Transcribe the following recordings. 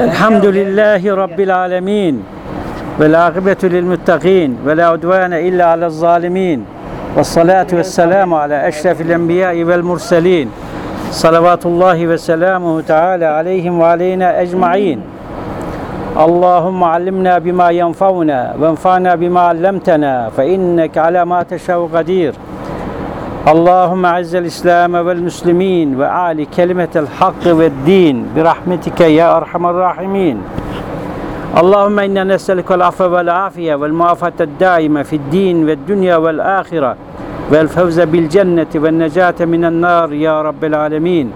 الحمد لله رب العالمين والعاقبة للمتقين ولا عدوان إلا على الظالمين والصلاة والسلام على أشرف الأنبياء والمرسلين صلوات الله وسلامه تعالى عليهم وعلينا أجمعين. اللهم علمنا بما ينفعنا وانفعنا بما علمتنا فإنك على ما تشاء قدير اللهم اعز الاسلام والمسلمين واعل كلمه الحق والدين برحمتك يا ارحم الراحمين اللهم انا نسالك العفو والعافيه والمعافاه الدائمه في الدين والدنيا والاخره والفوز بالجنه والنجاه من النار يا رب العالمين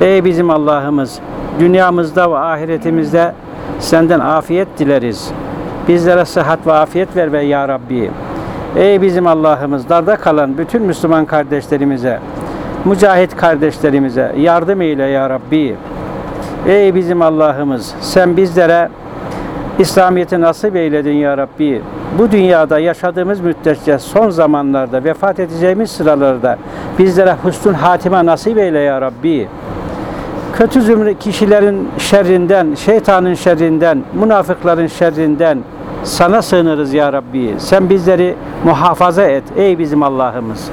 Ey bizim Allah'ımız, dünyamızda ve ahiretimizde senden afiyet dileriz. Bizlere sıhhat ve afiyet ver ve ya Rabbi. Ey bizim Allah'ımız, darda kalan bütün Müslüman kardeşlerimize, mücahit kardeşlerimize yardım eyle ya Rabbi. Ey bizim Allah'ımız, sen bizlere İslamiyet'i nasip eyledin ya Rabbi. Bu dünyada yaşadığımız müddetçe son zamanlarda vefat edeceğimiz sıralarda bizlere husnul hatime nasip eyle ya Rabbi. Kötü zümre kişilerin şerrinden, şeytanın şerrinden, münafıkların şerrinden sana sığınırız ya Rabbi. Sen bizleri muhafaza et ey bizim Allah'ımız.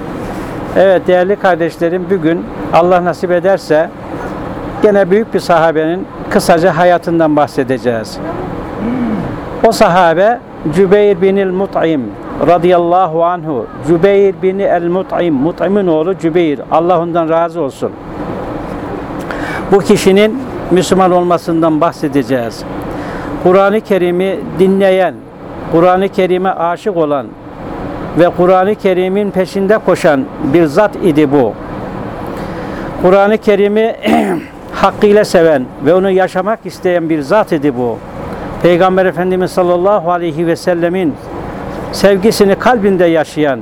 Evet değerli kardeşlerim bugün Allah nasip ederse gene büyük bir sahabenin kısaca hayatından bahsedeceğiz. O sahabe Cübeyr bin el-Mut'im radıyallahu anhu. Cübeyr bin el-Mut'im, Mut'im'in oğlu Cübeyr. Allah ondan razı olsun. Bu kişinin Müslüman olmasından bahsedeceğiz. Kur'an-ı Kerim'i dinleyen, Kur'an-ı Kerim'e aşık olan ve Kur'an-ı Kerim'in peşinde koşan bir zat idi bu. Kur'an-ı Kerim'i hakkıyla seven ve onu yaşamak isteyen bir zat idi bu. Peygamber Efendimiz sallallahu aleyhi ve sellemin sevgisini kalbinde yaşayan,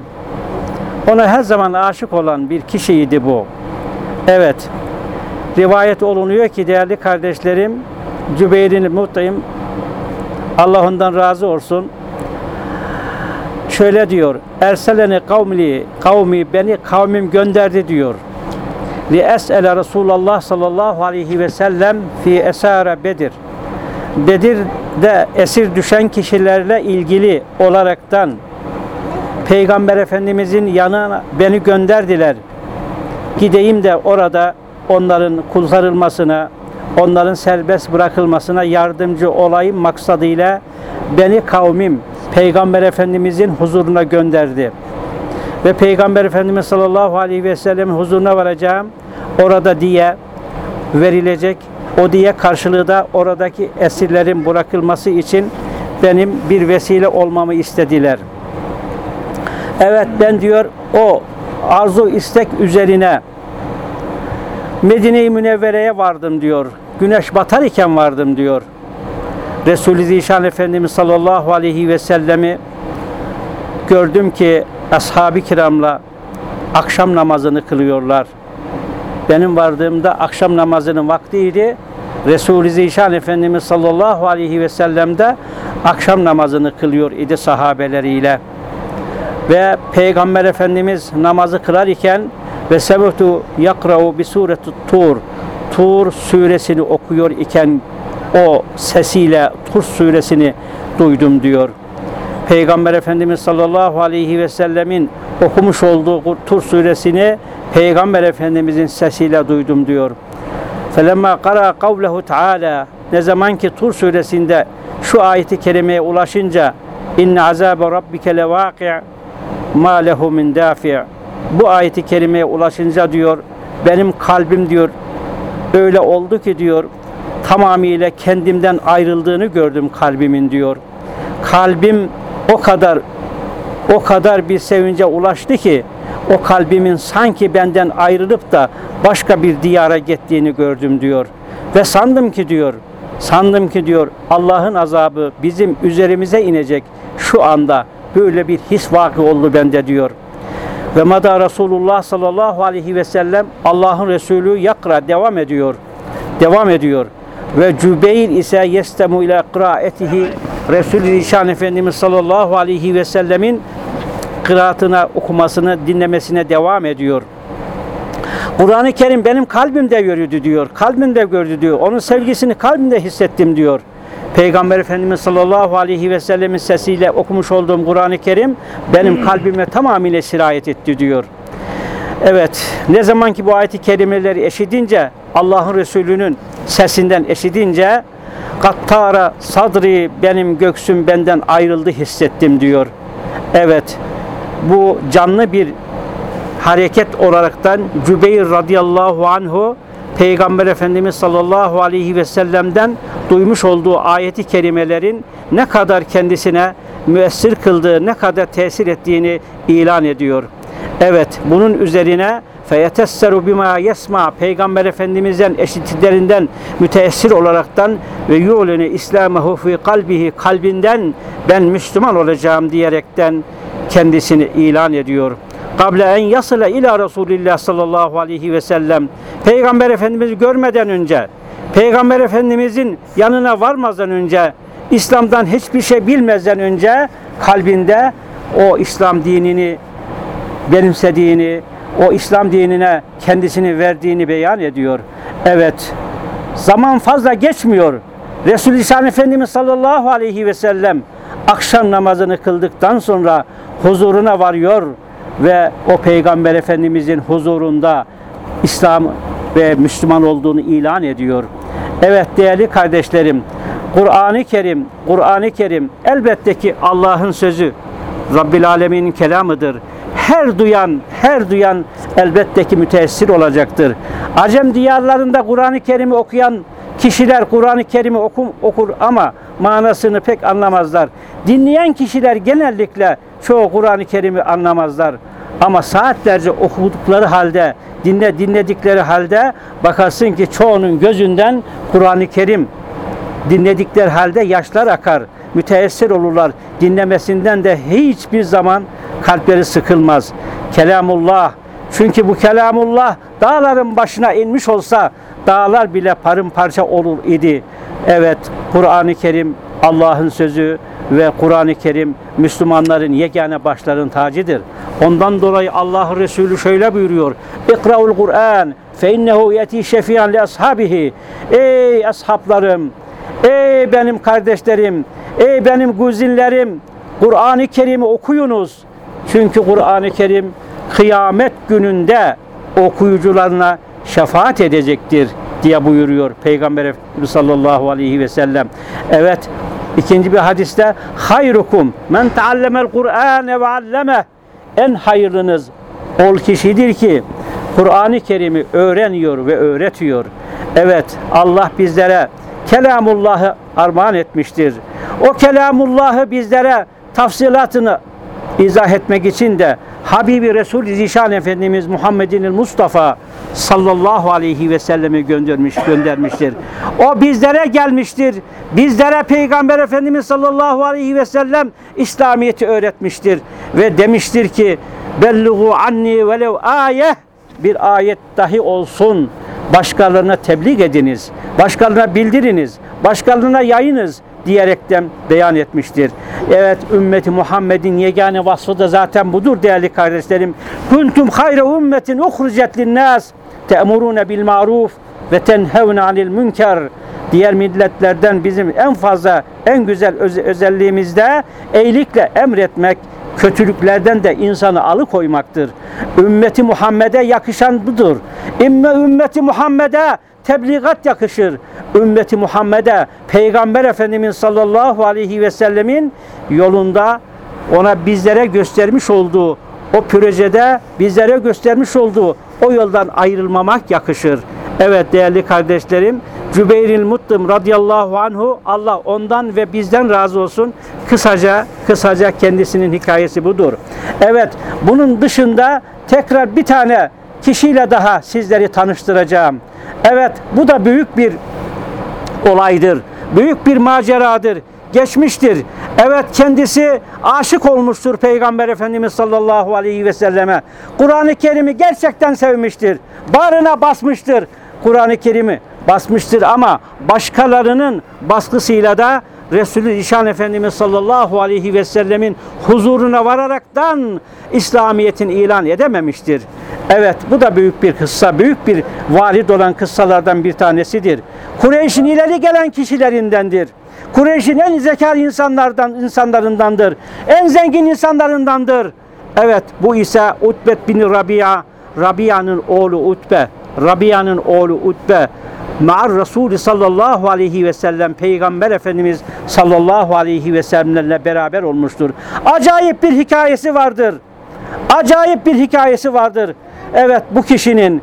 ona her zaman aşık olan bir kişiydi bu. Evet, rivayet olunuyor ki değerli kardeşlerim, Cübeyr'in Mut'im Allah ondan razı olsun. Şöyle diyor. Erseleni kavmli, kavmi beni kavmim gönderdi diyor. Li es'ele Resulullah sallallahu aleyhi ve sellem fi esare Bedir. Bedir'de esir düşen kişilerle ilgili olaraktan Peygamber Efendimizin yanına beni gönderdiler. Gideyim de orada onların kurtarılmasına, onların serbest bırakılmasına yardımcı olayım maksadıyla beni kavmim Peygamber Efendimizin huzuruna gönderdi. Ve Peygamber Efendimiz sallallahu aleyhi ve sellem'in huzuruna varacağım. Orada diye verilecek. O diye karşılığı da oradaki esirlerin bırakılması için benim bir vesile olmamı istediler. Evet ben diyor o arzu istek üzerine Medine-i Münevvere'ye vardım diyor. Güneş batar iken vardım diyor. Resulü Zişan Efendimiz sallallahu aleyhi ve sellemi gördüm ki ashab-ı kiramla akşam namazını kılıyorlar. Benim vardığımda akşam namazının vaktiydi. Resulü Zişan Efendimiz sallallahu aleyhi ve sellem de akşam namazını kılıyor idi sahabeleriyle. Ve Peygamber Efendimiz namazı kılar iken ve sebetu yakra'u bi sureti tur Tur suresini okuyor iken o sesiyle Tur suresini duydum diyor. Peygamber Efendimiz sallallahu aleyhi ve sellemin okumuş olduğu Tur suresini Peygamber Efendimizin sesiyle duydum diyor. Felemma qara kavlehu taala ne zaman ki Tur suresinde şu ayeti kerimeye ulaşınca inne azabe rabbike levaqi' ma lehu min dafi' bu ayeti kerimeye ulaşınca diyor benim kalbim diyor öyle oldu ki diyor tamamıyla kendimden ayrıldığını gördüm kalbimin diyor. Kalbim o kadar o kadar bir sevince ulaştı ki o kalbimin sanki benden ayrılıp da başka bir diyara gittiğini gördüm diyor. Ve sandım ki diyor, sandım ki diyor Allah'ın azabı bizim üzerimize inecek şu anda böyle bir his vakı oldu bende diyor. Ve mada Resulullah sallallahu aleyhi ve sellem Allah'ın Resulü yakra devam ediyor. Devam ediyor. ve Cübeyr ise yestemu ila kıraatihi Resul-i Zişan Efendimiz sallallahu aleyhi ve sellemin kıraatına, okumasını, dinlemesine devam ediyor. Kur'an-ı Kerim benim kalbimde yürüdü diyor. Kalbimde gördü diyor. Onun sevgisini kalbimde hissettim diyor. Peygamber Efendimiz sallallahu aleyhi ve sellemin sesiyle okumuş olduğum Kur'an-ı Kerim benim kalbime tamamıyla sirayet etti diyor. Evet, ne zaman ki bu ayeti kerimeleri eşidince, Allah'ın Resulü'nün sesinden eşidince, Kattara sadri benim göksüm benden ayrıldı hissettim diyor. Evet, bu canlı bir hareket olaraktan Cübeyr radıyallahu anhu Peygamber Efendimiz sallallahu aleyhi ve sellem'den duymuş olduğu ayeti kerimelerin ne kadar kendisine müessir kıldığı, ne kadar tesir ettiğini ilan ediyor. Evet, bunun üzerine feyetesseru bima yesma Peygamber Efendimiz'den eşitlerinden müteessir olaraktan ve yulene İslamahu fi kalbihi kalbinden ben Müslüman olacağım diyerekten kendisini ilan ediyor. Kable en yasıle ila Resulillah sallallahu aleyhi ve sellem Peygamber Efendimiz'i görmeden önce Peygamber Efendimiz'in yanına varmadan önce İslam'dan hiçbir şey bilmezden önce kalbinde o İslam dinini benimsediğini, o İslam dinine kendisini verdiğini beyan ediyor. Evet, zaman fazla geçmiyor. İslam Efendimiz sallallahu aleyhi ve sellem akşam namazını kıldıktan sonra huzuruna varıyor ve o Peygamber Efendimizin huzurunda İslam ve Müslüman olduğunu ilan ediyor. Evet değerli kardeşlerim, Kur'an-ı Kerim, Kur'an-ı Kerim elbette ki Allah'ın sözü, Rabbil Alemin'in kelamıdır. Her duyan, her duyan elbette ki müteessir olacaktır. Acem diyarlarında Kur'an-ı Kerim'i okuyan kişiler Kur'an-ı Kerim'i okum, okur ama manasını pek anlamazlar. Dinleyen kişiler genellikle çoğu Kur'an-ı Kerim'i anlamazlar. Ama saatlerce okudukları halde, dinle dinledikleri halde bakarsın ki çoğunun gözünden Kur'an-ı Kerim dinledikleri halde yaşlar akar, müteessir olurlar. Dinlemesinden de hiçbir zaman kalpleri sıkılmaz. Kelamullah. Çünkü bu kelamullah dağların başına inmiş olsa dağlar bile parça olur idi. Evet, Kur'an-ı Kerim Allah'ın sözü ve Kur'an-ı Kerim Müslümanların yegane başların tacıdır. Ondan dolayı Allah Resulü şöyle buyuruyor. İkra'ul Kur'an fe innehu yeti şefiyan li ashabihi. Ey ashablarım, ey benim kardeşlerim, ey benim güzinlerim, Kur'an-ı Kerim'i okuyunuz. Çünkü Kur'an-ı Kerim kıyamet gününde okuyucularına şefaat edecektir diye buyuruyor Peygamber Efendimiz sallallahu aleyhi ve sellem. Evet ikinci bir hadiste hayrukum men taallemel Kur'ane ve alleme en hayırlınız ol kişidir ki Kur'an-ı Kerim'i öğreniyor ve öğretiyor. Evet Allah bizlere kelamullahı armağan etmiştir. O kelamullahı bizlere tafsilatını izah etmek için de Habibi Resul Zişan Efendimiz Muhammedin Mustafa sallallahu aleyhi ve sellemi göndermiş göndermiştir. O bizlere gelmiştir. Bizlere Peygamber Efendimiz sallallahu aleyhi ve sellem İslamiyeti öğretmiştir ve demiştir ki belluğu anni velev ayeh bir ayet dahi olsun başkalarına tebliğ ediniz. Başkalarına bildiriniz. Başkalarına yayınız diyerekten beyan etmiştir. Evet ümmeti Muhammed'in yegane vasfı da zaten budur değerli kardeşlerim. Kuntum hayre ümmetin uhricet linnas te'murune bil maruf ve tenhevne anil münker. Diğer milletlerden bizim en fazla en güzel öz özelliğimizde iyilikle emretmek, kötülüklerden de insanı alıkoymaktır. Ümmeti Muhammed'e yakışan budur. İmme ümmeti Muhammed'e tebligat yakışır. Ümmeti Muhammed'e Peygamber Efendimiz sallallahu aleyhi ve sellemin yolunda ona bizlere göstermiş olduğu o projede bizlere göstermiş olduğu o yoldan ayrılmamak yakışır. Evet değerli kardeşlerim Cübeyril Muttum radıyallahu anhu Allah ondan ve bizden razı olsun. Kısaca kısaca kendisinin hikayesi budur. Evet bunun dışında tekrar bir tane kişiyle daha sizleri tanıştıracağım. Evet bu da büyük bir olaydır. Büyük bir maceradır. Geçmiştir. Evet kendisi aşık olmuştur Peygamber Efendimiz sallallahu aleyhi ve selleme. Kur'an-ı Kerim'i gerçekten sevmiştir. Bağrına basmıştır Kur'an-ı Kerim'i. basmıştır ama başkalarının baskısıyla da Resulü İşan Efendimiz sallallahu aleyhi ve sellemin huzuruna vararaktan İslamiyet'in ilan edememiştir. Evet bu da büyük bir kıssa, büyük bir varid olan kıssalardan bir tanesidir. Kureyş'in ileri gelen kişilerindendir. Kureyş'in en zekar insanlardan insanlarındandır. En zengin insanlarındandır. Evet bu ise Utbet bin Rabia, Rabia'nın oğlu Utbe, Rabia'nın oğlu Utbe. Ma'ar Resulü sallallahu aleyhi ve sellem Peygamber Efendimiz sallallahu aleyhi ve sellemle beraber olmuştur. Acayip bir hikayesi vardır. Acayip bir hikayesi vardır. Evet bu kişinin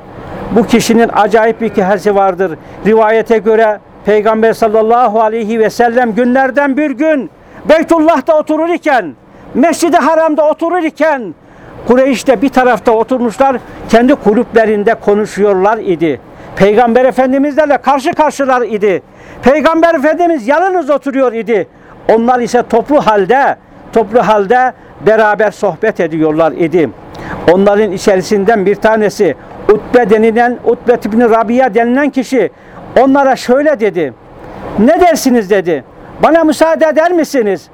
bu kişinin acayip bir hikayesi vardır. Rivayete göre Peygamber sallallahu aleyhi ve sellem günlerden bir gün Beytullah'ta oturur iken, Mescid-i Haram'da oturur iken Kureyş'te bir tarafta oturmuşlar, kendi kulüplerinde konuşuyorlar idi. Peygamber Efendimizlerle karşı karşılar idi. Peygamber Efendimiz yalnız oturuyor idi. Onlar ise toplu halde, toplu halde beraber sohbet ediyorlar idi. Onların içerisinden bir tanesi Utbe denilen, Utbe ibn Rabia denilen kişi onlara şöyle dedi. Ne dersiniz dedi. Bana müsaade eder misiniz?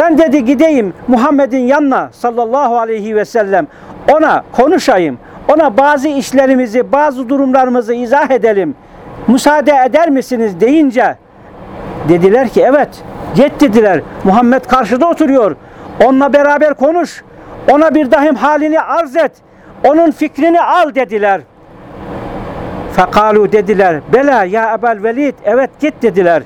Ben dedi gideyim Muhammed'in yanına sallallahu aleyhi ve sellem ona konuşayım. Ona bazı işlerimizi, bazı durumlarımızı izah edelim. Müsaade eder misiniz deyince dediler ki evet git dediler. Muhammed karşıda oturuyor. Onunla beraber konuş. Ona bir dahim halini arz et. Onun fikrini al dediler. Fekalu dediler. Bela ya Ebel Velid. Evet git dediler.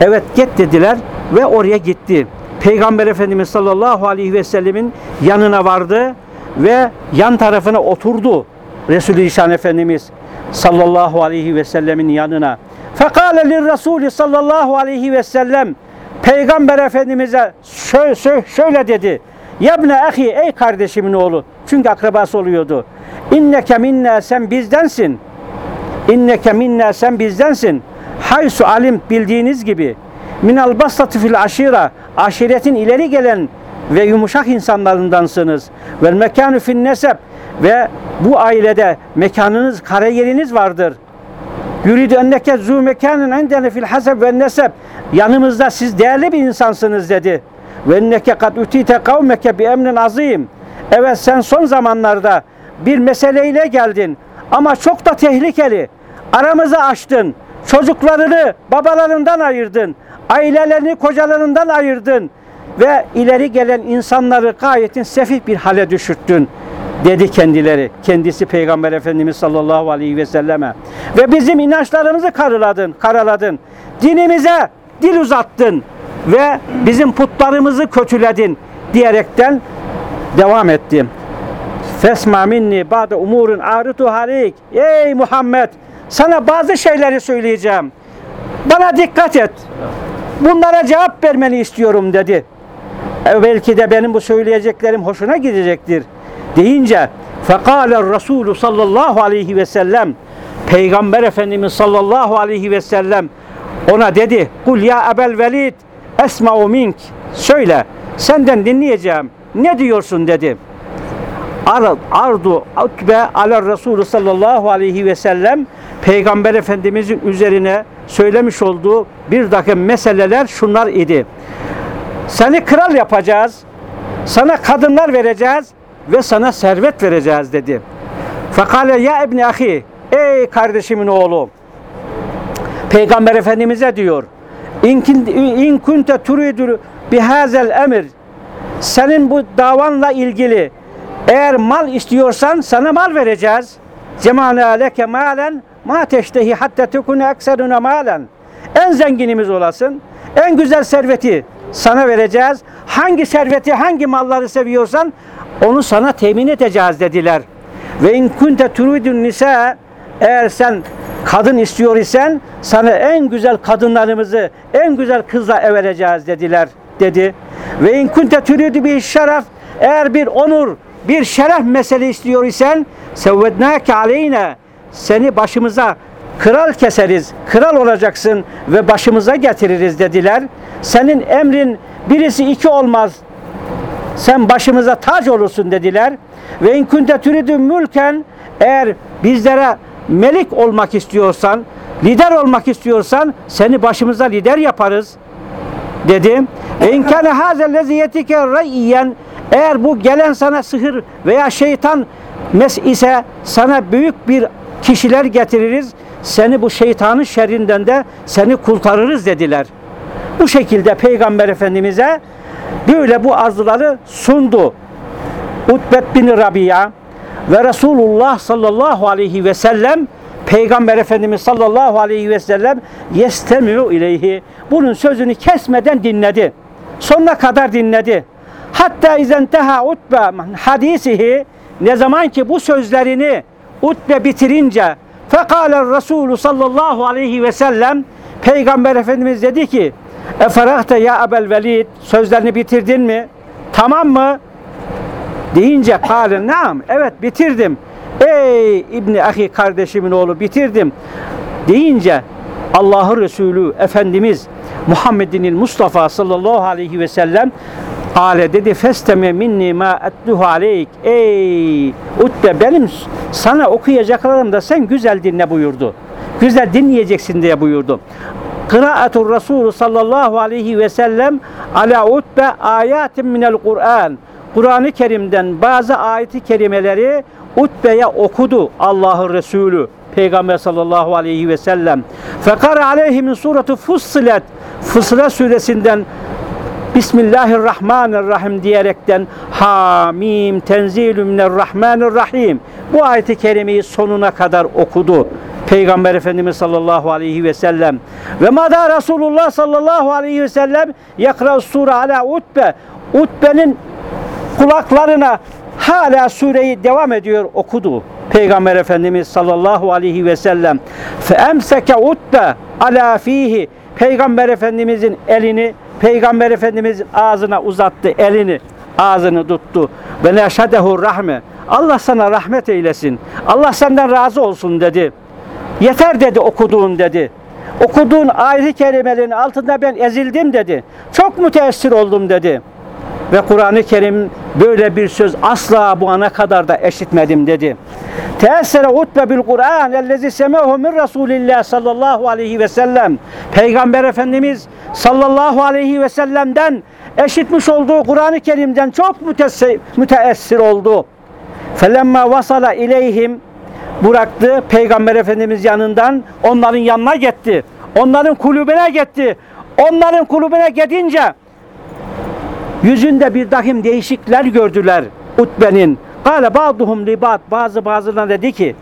Evet git dediler ve oraya gitti. Peygamber Efendimiz sallallahu aleyhi ve sellemin yanına vardı ve yan tarafına oturdu. Resulü İşan Efendimiz sallallahu aleyhi ve sellemin yanına. Fekale lir Resulü sallallahu aleyhi ve sellem Peygamber Efendimiz'e şöyle, şöyle, dedi. Yabne ahi ey kardeşimin oğlu. Çünkü akrabası oluyordu. İnneke minna sen bizdensin. İnneke minna sen bizdensin. Haysu alim bildiğiniz gibi. Minal basatı fil aşira. Aşiretin ileri gelen ve yumuşak insanlarındansınız. Ve mekanü fin nesep. Ve bu ailede mekanınız, kariyeriniz vardır. Yuridu enneke zu mekanin endene fil haseb ve nesep. Yanımızda siz değerli bir insansınız dedi. Ve enneke kad utite kavmeke bi emrin azim. Evet sen son zamanlarda bir meseleyle geldin ama çok da tehlikeli. Aramızı açtın. Çocuklarını babalarından ayırdın. Ailelerini kocalarından ayırdın. Ve ileri gelen insanları gayetin sefih bir hale düşürttün dedi kendileri. Kendisi Peygamber Efendimiz sallallahu aleyhi ve selleme. Ve bizim inançlarımızı karaladın, karaladın. Dinimize dil uzattın ve bizim putlarımızı kötüledin diyerekten devam etti. Fesma minni ba'de umurun aritu halik. Ey Muhammed sana bazı şeyleri söyleyeceğim. Bana dikkat et. Bunlara cevap vermeni istiyorum dedi. E, belki de benim bu söyleyeceklerim hoşuna gidecektir deyince fekale Resulü sallallahu aleyhi ve sellem Peygamber Efendimiz sallallahu aleyhi ve sellem ona dedi kul ya ebel velid esma'u mink. Söyle senden dinleyeceğim. Ne diyorsun? dedi. Ar- ardu utbe ala Resulü sallallahu aleyhi ve sellem Peygamber Efendimizin üzerine söylemiş olduğu bir takım meseleler şunlar idi. Seni kral yapacağız. Sana kadınlar vereceğiz ve sana servet vereceğiz dedi. Fakale ya ibni ahi ey kardeşimin oğlu Peygamber Efendimiz'e diyor in, kunte turidu bihazel emir senin bu davanla ilgili eğer mal istiyorsan sana mal vereceğiz. Cemana leke malen ma teştehi hatta tekune ekseruna malen. En zenginimiz olasın. En güzel serveti sana vereceğiz. Hangi serveti, hangi malları seviyorsan onu sana temin edeceğiz dediler. Ve in kunte turidun nisa eğer sen kadın istiyor isen sana en güzel kadınlarımızı, en güzel kızla vereceğiz dediler dedi. Ve in kunte turidu bir şeref eğer bir onur, bir şeref mesele istiyor isen sevvednâke aleyne seni başımıza kral keseriz, kral olacaksın ve başımıza getiririz dediler. Senin emrin birisi iki olmaz. Sen başımıza tac olursun dediler. Ve in kunte turidun mülken eğer bizlere melik olmak istiyorsan, lider olmak istiyorsan seni başımıza lider yaparız dedi. Ve inkâne hâzellezî yetike reyyen eğer bu gelen sana sihir veya şeytan mes ise sana büyük bir kişiler getiririz. Seni bu şeytanın şerrinden de seni kurtarırız dediler. Bu şekilde Peygamber Efendimiz'e böyle bu arzuları sundu. Utbet bin Rabia ve Resulullah sallallahu aleyhi ve sellem Peygamber Efendimiz sallallahu aleyhi ve sellem yestemiu ileyhi. Bunun sözünü kesmeden dinledi. Sonuna kadar dinledi. Hatta izenteha utbe hadisihi ne zaman ki bu sözlerini utbe bitirince fekale Resulü sallallahu aleyhi ve sellem Peygamber Efendimiz dedi ki Eferahte ya Ebel Velid sözlerini bitirdin mi? Tamam mı? deyince kâle naam evet bitirdim. Ey İbni Ahi kardeşimin oğlu bitirdim deyince Allah'ın Resulü Efendimiz Muhammed'in Mustafa sallallahu aleyhi ve sellem Ale dedi festeme minni ma etluhu aleyk. Ey Utbe benim sana okuyacaklarım da sen güzel dinle buyurdu. Güzel dinleyeceksin diye buyurdu. Kıraatul Resulü sallallahu aleyhi ve sellem ala utbe ayatin minel Kur'an. Kur'an-ı Kerim'den bazı ayeti kerimeleri Utbe'ye okudu Allah'ın Resulü Peygamber sallallahu aleyhi ve sellem. Fekara aleyhi min sureti Fussilet Fussilet suresinden Bismillahirrahmanirrahim diyerekten Hamim tenzilü minarrahmanirrahim bu ayeti kerimeyi sonuna kadar okudu. Peygamber Efendimiz sallallahu aleyhi ve sellem. Ve mada Resulullah sallallahu aleyhi ve sellem yakra sure ala utbe. Utbenin kulaklarına hala sureyi devam ediyor okudu. Peygamber Efendimiz sallallahu aleyhi ve sellem. Fe emseke utbe ala fihi. Peygamber Efendimizin elini Peygamber Efendimizin ağzına uzattı elini ağzını tuttu. Ve neşedehu rahme. Allah sana rahmet eylesin. Allah senden razı olsun dedi yeter dedi okuduğun dedi okuduğun ayet-i kerimelerin altında ben ezildim dedi çok müteessir oldum dedi ve Kur'an-ı Kerim böyle bir söz asla bu ana kadar da eşitmedim dedi. Teessere utbe bil Kur'an ellezi semehu min Resulillah sallallahu aleyhi ve sellem. Peygamber Efendimiz sallallahu aleyhi ve sellem'den eşitmiş olduğu Kur'an-ı Kerim'den çok müteessir oldu. Felemma vasala ileyhim bıraktı Peygamber Efendimiz yanından onların yanına gitti. Onların kulübüne gitti. Onların kulübüne gidince yüzünde bir dahim değişikler gördüler Utbe'nin. Kale ba'duhum bazı bazılarına dedi ki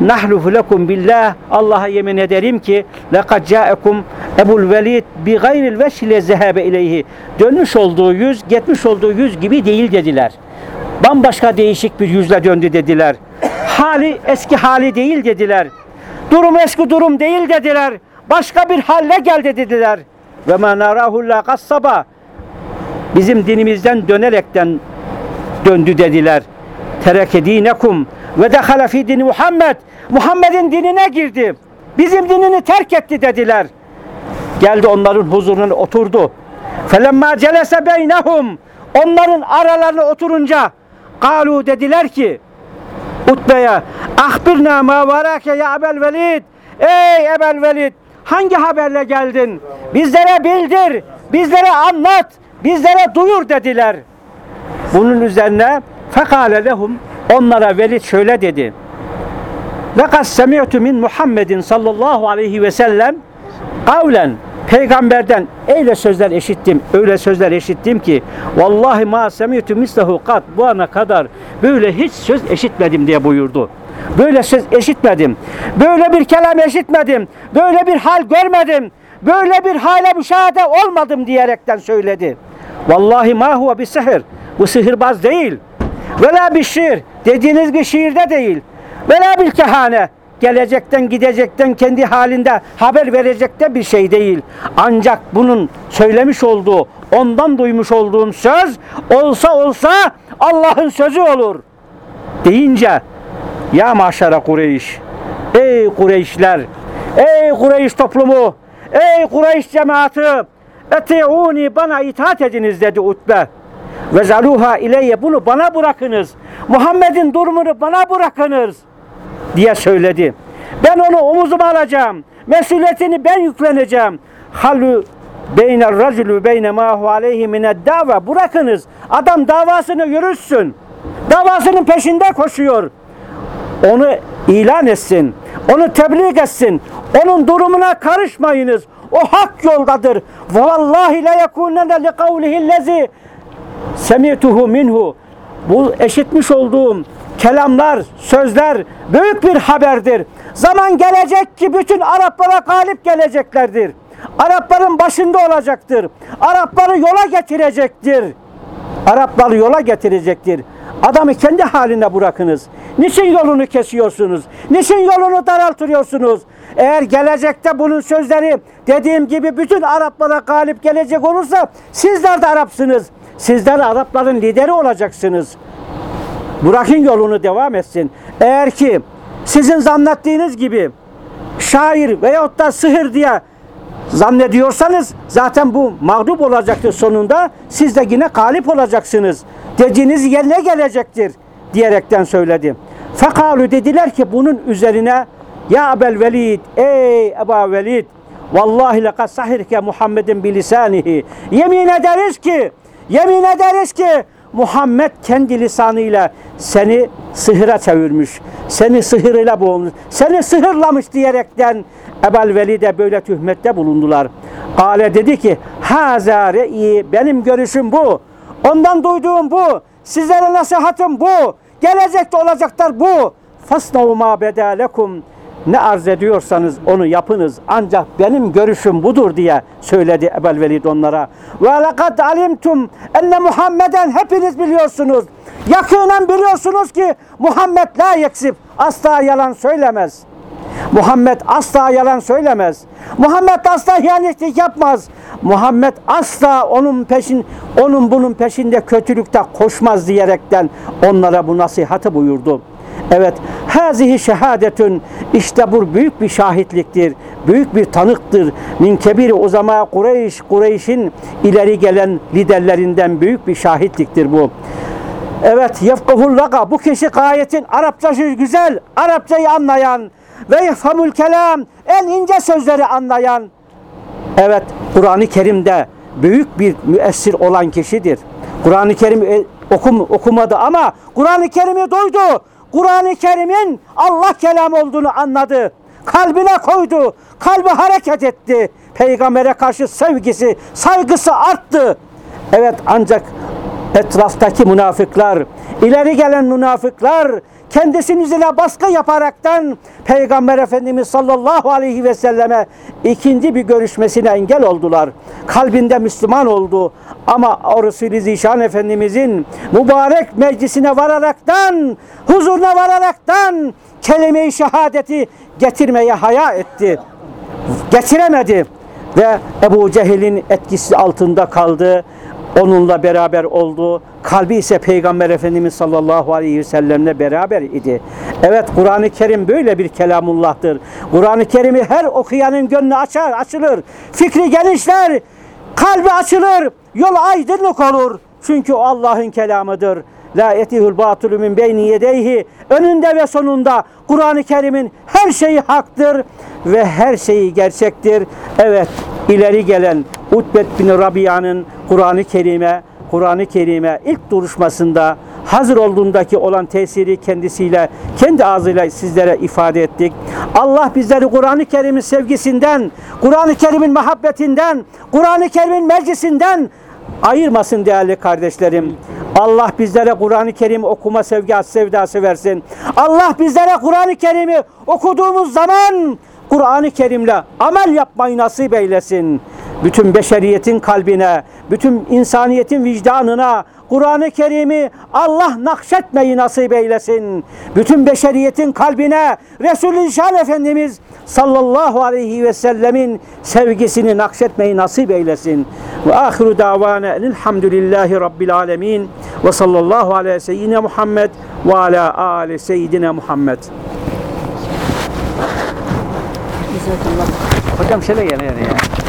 Nahlufu lekum billah Allah'a yemin ederim ki lekad ca'ekum Ebul Velid bi gayril veşile zehabe ileyhi dönmüş olduğu yüz gitmiş olduğu yüz gibi değil dediler. Bambaşka değişik bir yüzle döndü dediler. Hali eski hali değil dediler. Durum eski durum değil dediler. Başka bir halle geldi dediler. Ve ma narahu la kassaba bizim dinimizden dönerekten döndü dediler. Tereke dinekum ve dehala fi dini Muhammed. Muhammed'in dinine girdi. Bizim dinini terk etti dediler. Geldi onların huzuruna oturdu. Felemma celese beynehum. Onların aralarına oturunca kalu dediler ki Utbe'ye ahbirna ma varake ya Ebel Velid. Ey Ebel Velid hangi haberle geldin? Bizlere bildir, bizlere anlat, bizlere duyur dediler. Bunun üzerine fekale lehum onlara Velid şöyle dedi. Lekad semi'tu min Muhammedin sallallahu aleyhi ve sellem kavlen peygamberden öyle sözler işittim, öyle sözler işittim ki vallahi ma semi'tu mislehu kat bu ana kadar böyle hiç söz işitmedim diye buyurdu. Böyle söz işitmedim. Böyle bir kelam işitmedim. Böyle bir hal görmedim. Böyle bir hale müşahede olmadım diyerekten söyledi. Vallahi ma huve bir sihir. Bu sihirbaz değil. Vela bir şiir. Dediğiniz gibi şiirde değil. Vela bir kehane. Gelecekten gidecekten kendi halinde haber verecek de bir şey değil. Ancak bunun söylemiş olduğu, ondan duymuş olduğum söz olsa olsa Allah'ın sözü olur. Deyince ya maşara Kureyş, ey Kureyşler, ey Kureyş toplumu, ey Kureyş cemaati, etiuni bana itaat ediniz dedi Utbe. Ve zaluha ileyye bunu bana bırakınız. Muhammed'in durumunu bana bırakınız diye söyledi. Ben onu omuzuma alacağım. Mesuliyetini ben yükleneceğim. Halu beyne racülü beyne ma hu aleyhi dava. Bırakınız. Adam davasını yürütsün. Davasının peşinde koşuyor. Onu ilan etsin. Onu tebliğ etsin. Onun durumuna karışmayınız. O hak yoldadır. Vallahi la yekunenne li kavlihi lezi semituhu minhu. Bu eşitmiş olduğum kelamlar, sözler büyük bir haberdir. Zaman gelecek ki bütün Araplara galip geleceklerdir. Arapların başında olacaktır. Arapları yola getirecektir. Arapları yola getirecektir. Adamı kendi haline bırakınız. Niçin yolunu kesiyorsunuz? Niçin yolunu daraltıyorsunuz? Eğer gelecekte bunun sözleri dediğim gibi bütün Araplara galip gelecek olursa sizler de Arapsınız. Sizler Arapların lideri olacaksınız. Bırakın yolunu devam etsin. Eğer ki sizin zannettiğiniz gibi şair veyahut da sihir diye zannediyorsanız zaten bu mağlup olacaktır sonunda. Siz de yine galip olacaksınız. Dediğiniz yerine gelecektir diyerekten söyledi. Fekalu dediler ki bunun üzerine ya Ebel Velid ey Eba Velid vallahi lekad sahirke Muhammedin bilisanihi yemin ederiz ki yemin ederiz ki Muhammed kendi lisanıyla seni sihire çevirmiş. Seni sihirle boğmuş. Seni sihirlamış diyerekten Ebel Velid'e böyle tühmette bulundular. Ale dedi ki Haza re'i benim görüşüm bu. Ondan duyduğum bu. Sizlere nasihatım bu. Gelecekte olacaklar bu. Fasnav ma bedalekum ne arz ediyorsanız onu yapınız. Ancak benim görüşüm budur diye söyledi Ebel Velid onlara. Ve lekad alimtum enne Muhammeden hepiniz biliyorsunuz. Yakinen biliyorsunuz ki Muhammed la yeksip. Asla yalan söylemez. Muhammed asla yalan söylemez. Muhammed asla hiyanetlik yapmaz. Muhammed asla onun peşin onun bunun peşinde kötülükte koşmaz diyerekten onlara bu nasihatı buyurdu. Evet, hazihi şehadetün işte bu büyük bir şahitliktir. Büyük bir tanıktır. Min kebiri o zaman Kureyş, Kureyş'in ileri gelen liderlerinden büyük bir şahitliktir bu. Evet, yefkahul laka. Bu kişi gayetin Arapçası güzel, Arapçayı anlayan ve yefhamul kelam, en ince sözleri anlayan. Evet, Kur'an-ı Kerim'de büyük bir müessir olan kişidir. Kur'an-ı Kerim e, okum, okumadı ama Kur'an-ı Kerim'i duydu. Kur'an-ı Kerim'in Allah kelamı olduğunu anladı. Kalbine koydu. Kalbi hareket etti. Peygambere karşı sevgisi, saygısı arttı. Evet ancak etraftaki münafıklar, ileri gelen münafıklar kendisinin üzerine baskı yaparaktan Peygamber Efendimiz sallallahu aleyhi ve selleme ikinci bir görüşmesine engel oldular. Kalbinde Müslüman oldu ama o Resulü Zişan Efendimizin mübarek meclisine vararaktan, huzuruna vararaktan kelime-i şehadeti getirmeye haya etti. Getiremedi ve Ebu Cehil'in etkisi altında kaldı onunla beraber oldu. Kalbi ise Peygamber Efendimiz sallallahu aleyhi ve sellemle beraber idi. Evet Kur'an-ı Kerim böyle bir kelamullah'tır. Kur'an-ı Kerim'i her okuyanın gönlü açar, açılır. Fikri genişler, kalbi açılır, yol aydınlık olur. Çünkü o Allah'ın kelamıdır. La yetihul batulu min beyni yedeyhi. Önünde ve sonunda Kur'an-ı Kerim'in her şeyi haktır ve her şeyi gerçektir. Evet, ileri gelen Utbet bin Rabiya'nın Kur'an-ı Kerim'e Kur'an-ı Kerim'e ilk duruşmasında hazır olduğundaki olan tesiri kendisiyle kendi ağzıyla sizlere ifade ettik. Allah bizleri Kur'an-ı Kerim'in sevgisinden, Kur'an-ı Kerim'in muhabbetinden, Kur'an-ı Kerim'in meclisinden ayırmasın değerli kardeşlerim. Allah bizlere Kur'an-ı Kerim okuma sevgisi sevdası versin. Allah bizlere Kur'an-ı Kerim'i okuduğumuz zaman Kur'an-ı Kerim'le amel yapmayı nasip eylesin. Bütün beşeriyetin kalbine, bütün insaniyetin vicdanına Kur'an-ı Kerim'i Allah nakşetmeyi nasip eylesin. Bütün beşeriyetin kalbine Resulü Şan Efendimiz sallallahu aleyhi ve sellemin sevgisini nakşetmeyi nasip eylesin. Ve ahiru davana elhamdülillahi rabbil alemin ve sallallahu aleyhi seyyidine Muhammed ve ala ali seyyidine Muhammed. Hocam şöyle gel yani ya.